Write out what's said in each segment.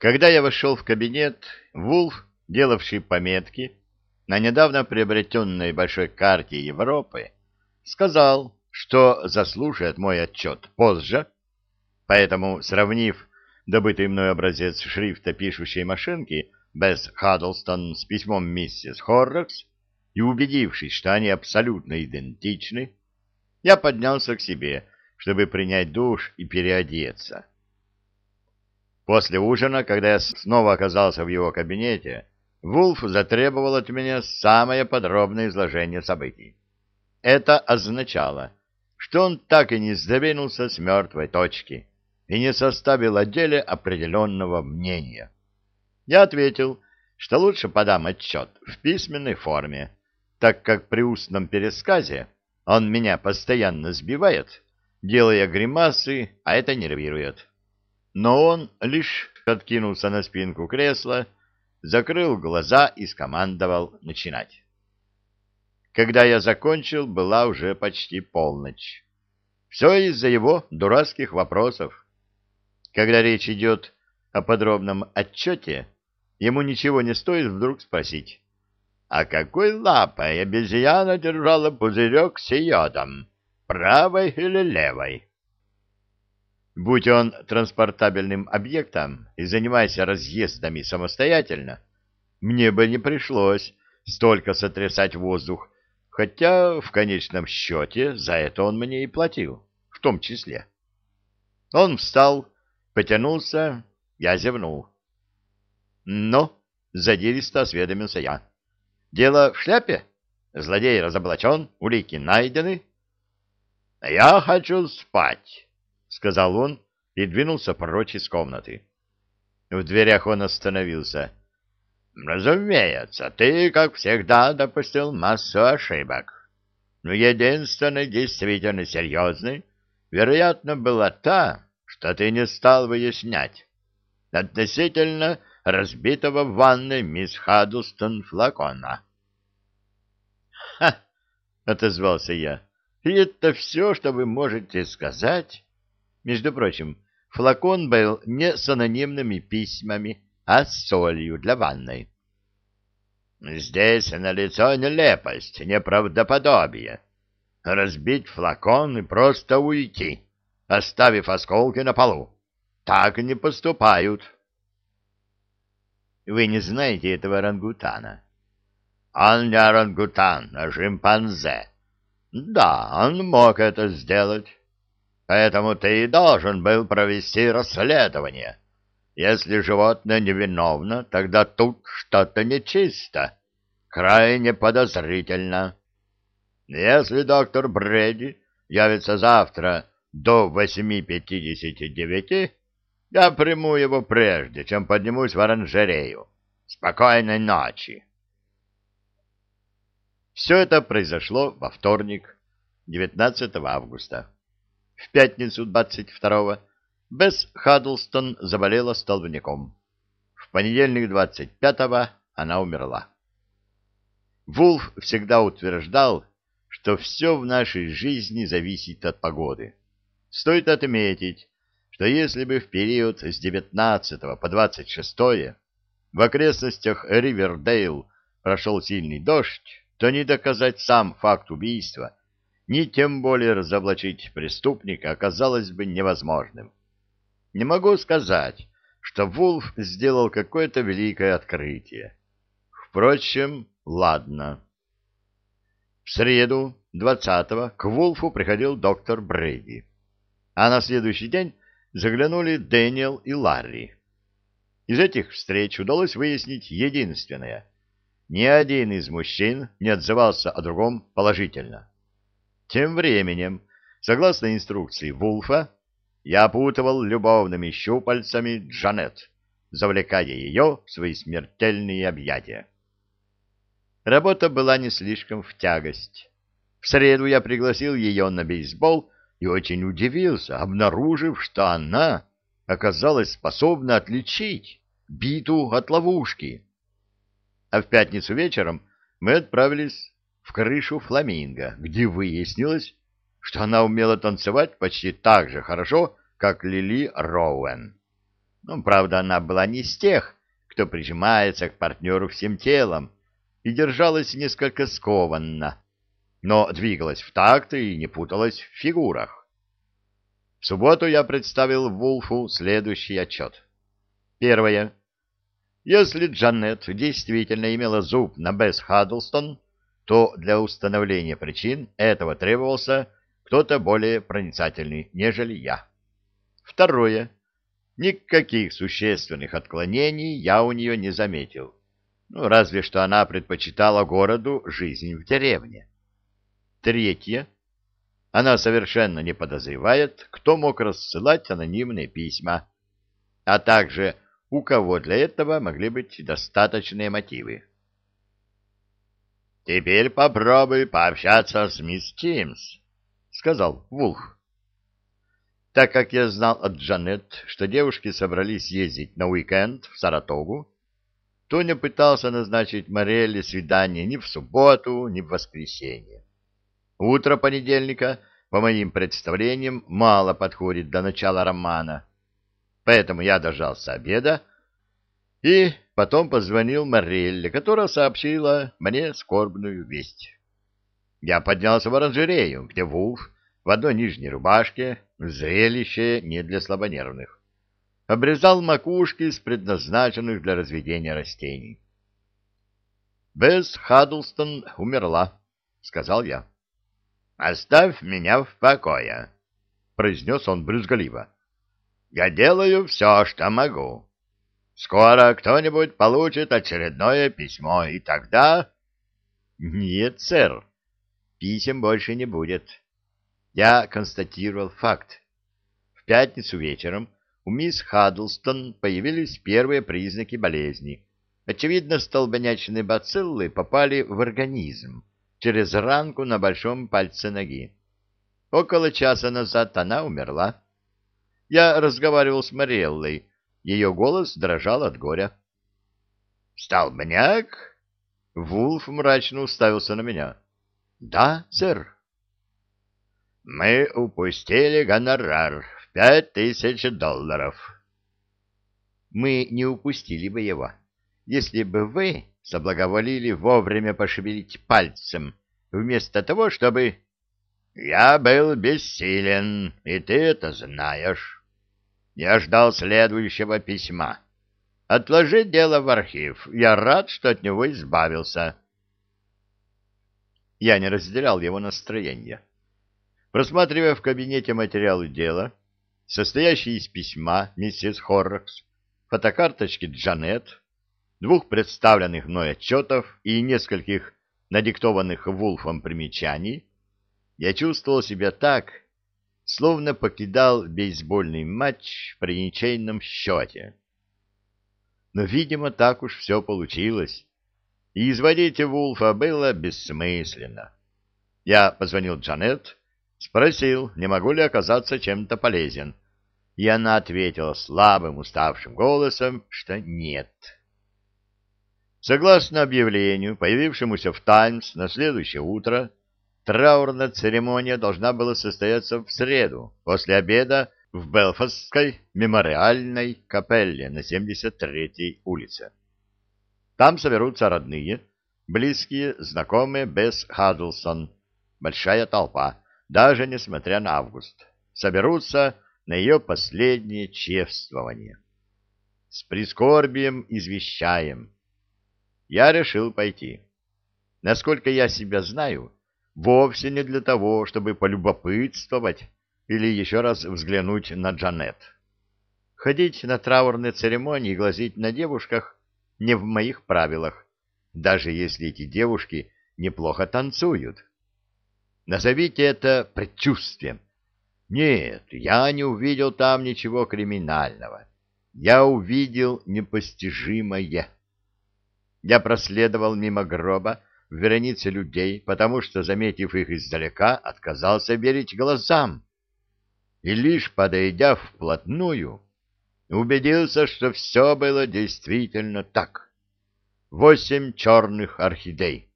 Когда я вошел в кабинет, Вулф, делавший пометки на недавно приобретенной большой карте Европы, сказал, что заслушает мой отчет позже, поэтому, сравнив добытый мной образец шрифта пишущей машинки Бесс Хаддлстон с письмом миссис Хоррокс и убедившись, что они абсолютно идентичны, я поднялся к себе, чтобы принять душ и переодеться. После ужина, когда я снова оказался в его кабинете, Вулф затребовал от меня самое подробное изложение событий. Это означало, что он так и не сдвинулся с мертвой точки и не составил о деле определенного мнения. Я ответил, что лучше подам отчет в письменной форме, так как при устном пересказе он меня постоянно сбивает, делая гримасы, а это нервирует но он лишь откинулся на спинку кресла, закрыл глаза и скомандовал начинать. Когда я закончил, была уже почти полночь. Все из-за его дурацких вопросов. Когда речь идет о подробном отчете, ему ничего не стоит вдруг спросить, а какой лапой обезьяна держала пузырек с йодом, правой или левой? Будь он транспортабельным объектом и занимаясь разъездами самостоятельно, мне бы не пришлось столько сотрясать воздух, хотя в конечном счете за это он мне и платил, в том числе. Он встал, потянулся, я зевнул. «Ну?» — задиристо осведомился я. «Дело в шляпе? Злодей разоблачен, улики найдены?» «Я хочу спать», — сказал он и двинулся прочь из комнаты. В дверях он остановился. «Разумеется, ты, как всегда, допустил массу ошибок. Но единственной действительно серьезной, вероятно, была та, что ты не стал выяснять. Относительно разбитого в ванной мисс Хаддлстон флакона». «Ха!» — отозвался я. «И это все, что вы можете сказать?» Между прочим, флакон был не с анонимными письмами, а с солью для ванной. Здесь налицо нелепость, неправдоподобие. Разбить флакон и просто уйти, оставив осколки на полу. Так не поступают. Вы не знаете этого орангутана? Он не орангутан, а шимпанзе. Да, он мог это сделать. Поэтому ты и должен был провести расследование. Если животное невиновно, тогда тут что-то нечисто, крайне подозрительно. Если доктор Бредди явится завтра до 8.59, я приму его прежде, чем поднимусь в оранжерею. Спокойной ночи. Все это произошло во вторник, 19 августа. В пятницу 22-го Бесс Хаддлстон заболела столбняком. В понедельник 25-го она умерла. Вулф всегда утверждал, что все в нашей жизни зависит от погоды. Стоит отметить, что если бы в период с 19 по 26 в окрестностях Ривердейл прошел сильный дождь, то не доказать сам факт убийства ни тем более разоблачить преступника оказалось бы невозможным. Не могу сказать, что Вулф сделал какое-то великое открытие. Впрочем, ладно. В среду, 20-го, к Вулфу приходил доктор Брейди. А на следующий день заглянули Дэниел и Ларри. Из этих встреч удалось выяснить единственное. Ни один из мужчин не отзывался о другом положительно. Тем временем, согласно инструкции Вулфа, я опутывал любовными щупальцами Джанет, завлекая ее в свои смертельные объятия. Работа была не слишком в тягость. В среду я пригласил ее на бейсбол и очень удивился, обнаружив, что она оказалась способна отличить биту от ловушки. А в пятницу вечером мы отправились в крышу фламинго, где выяснилось, что она умела танцевать почти так же хорошо, как Лили Роуэн. Ну, правда, она была не из тех, кто прижимается к партнеру всем телом, и держалась несколько скованно, но двигалась в такт и не путалась в фигурах. В субботу я представил Вулфу следующий отчет. Первое. Если Джанет действительно имела зуб на Бесс Хаддлстон, то для установления причин этого требовался кто-то более проницательный, нежели я. Второе. Никаких существенных отклонений я у нее не заметил. Ну, разве что она предпочитала городу жизнь в деревне. Третье. Она совершенно не подозревает, кто мог рассылать анонимные письма, а также у кого для этого могли быть достаточные мотивы. «Теперь попробуй пообщаться с мисс Тимс», — сказал Вулф. Так как я знал от Джанет, что девушки собрались ездить на уикенд в Саратогу, то не пытался назначить Морелли свидание ни в субботу, ни в воскресенье. Утро понедельника, по моим представлениям, мало подходит до начала романа, поэтому я дождался обеда и потом позвонил Морелли, которая сообщила мне скорбную весть. Я поднялся в оранжерею, где Вулф в одной нижней рубашке, зрелище не для слабонервных, обрезал макушки с предназначенных для разведения растений. «Бесс Хаддлстон умерла», — сказал я. «Оставь меня в покое», — произнес он брюзгливо. «Я делаю все, что могу. Скоро кто-нибудь получит очередное письмо, и тогда...» «Нет, сэр, писем больше не будет. Я констатировал факт. В пятницу вечером у мисс Хаддлстон появились первые признаки болезни. Очевидно, столбнячные бациллы попали в организм через ранку на большом пальце ноги. Около часа назад она умерла. Я разговаривал с Мареллой. Ее голос дрожал от горя. «Столбняк?» Вулф мрачно уставился на меня. «Да, сэр». Мы упустили гонорар в пять тысяч долларов. Мы не упустили бы его, если бы вы соблаговолили вовремя пошевелить пальцем, вместо того, чтобы... Я был бессилен, и ты это знаешь. Я ждал следующего письма. Отложи дело в архив. Я рад, что от него избавился. Я не разделял его настроение. Просматривая в кабинете материалы дела, состоящие из письма миссис Хоррокс, фотокарточки Джанет, двух представленных мной отчетов и нескольких надиктованных Вулфом примечаний, я чувствовал себя так, словно покидал бейсбольный матч при ничейном счете. Но, видимо, так уж все получилось, и изводить Вулфа было бессмысленно. Я позвонил Джанет, Спросил, не могу ли оказаться чем-то полезен. И она ответила слабым, уставшим голосом, что нет. Согласно объявлению, появившемуся в «Таймс» на следующее утро, траурная церемония должна была состояться в среду, после обеда в Белфастской мемориальной капелле на 73-й улице. Там соберутся родные, близкие, знакомые без Хаддлсон, большая толпа, даже несмотря на август, соберутся на ее последнее чествование. С прискорбием извещаем. Я решил пойти. Насколько я себя знаю, вовсе не для того, чтобы полюбопытствовать или еще раз взглянуть на Джанет. Ходить на траурные церемонии и глазеть на девушках не в моих правилах, даже если эти девушки неплохо танцуют. Назовите это предчувствием. Нет, я не увидел там ничего криминального. Я увидел непостижимое. Я проследовал мимо гроба в веренице людей, потому что, заметив их издалека, отказался верить глазам. И лишь подойдя вплотную, убедился, что все было действительно так. Восемь черных орхидей.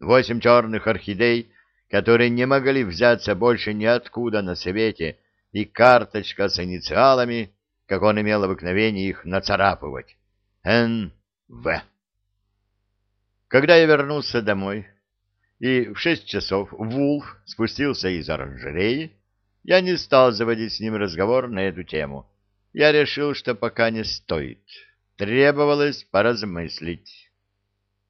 Восемь черных орхидей которые не могли взяться больше ниоткуда на свете, и карточка с инициалами как он имел обыкновение их нацарапывать. Н.В. Когда я вернулся домой, и в шесть часов Вулф спустился из оранжереи, я не стал заводить с ним разговор на эту тему. Я решил, что пока не стоит. Требовалось поразмыслить.